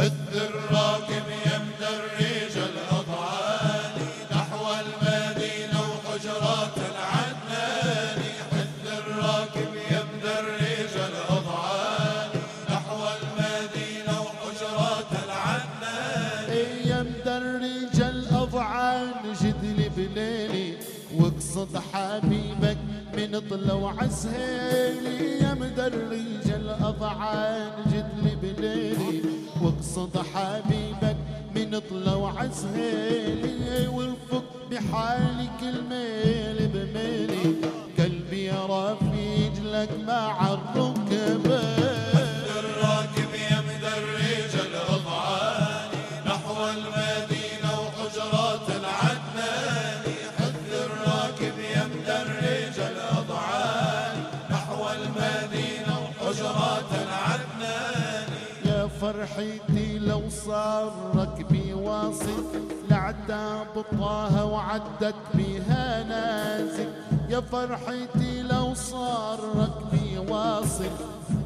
حث الراكب يمدى الريج الأضعاني نحو المدينة وحجرات العدناني حث الراكب يمدى الريج الأضعاني نحو المدينة وحجرات العدناني يا مدرج الأضعان جدلي بليلي واقصد حبيبك من طلع عسهيلي يا مدرج الأضعان جدلي بليلي. واقصد حبيبك من طلع عسهيلي وانفك بحالك الميل بميلي. قلبي يا رفيج لك مع المدينة وحجرات العدناني يا فرحتي لو صار ركبي واصل لعتاب طه وعدت بها نازل. يا فرحتي لو صار ركبي واصل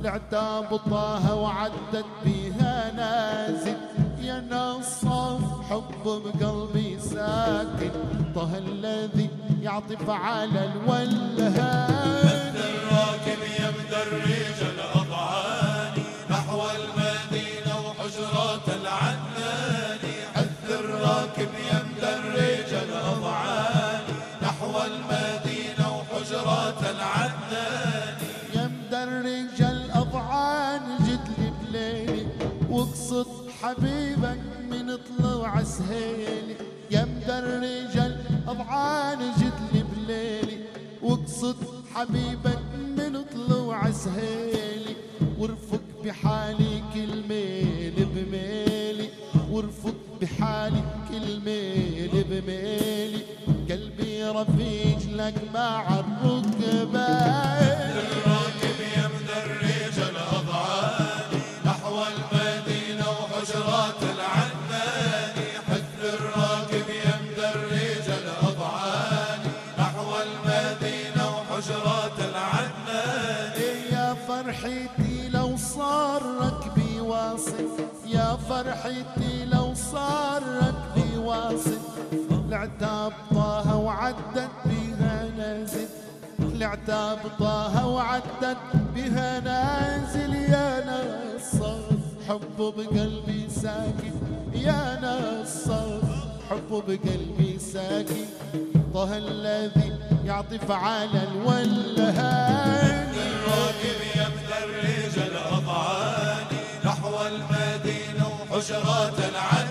لعتاب طه وعدت بها نازل. يا نصف حب بقلبي ساكن طه الذي يعطف على الولهان. حبيبك من طلوع سهيلي. يا مدرج الأضعان جد لي بليلي واقصد حبيبك من طلوع سهيلي وارفق بحالي كل ميل بميلي وارفق بحالي كل ميل بميلي. قلبي رفيج لك مع الركبان فرحتي لو صار ركبي واصل. يا فرحتي لو صار ركبي واصل. العتاب طه وعدت بها نازل. العتاب طه وعدت بها نازل. يا نصر حب بقلبي ساكن. يا نصر حب بقلبي ساكن. طه الذي يعطف على الولهان الريج الأضعاني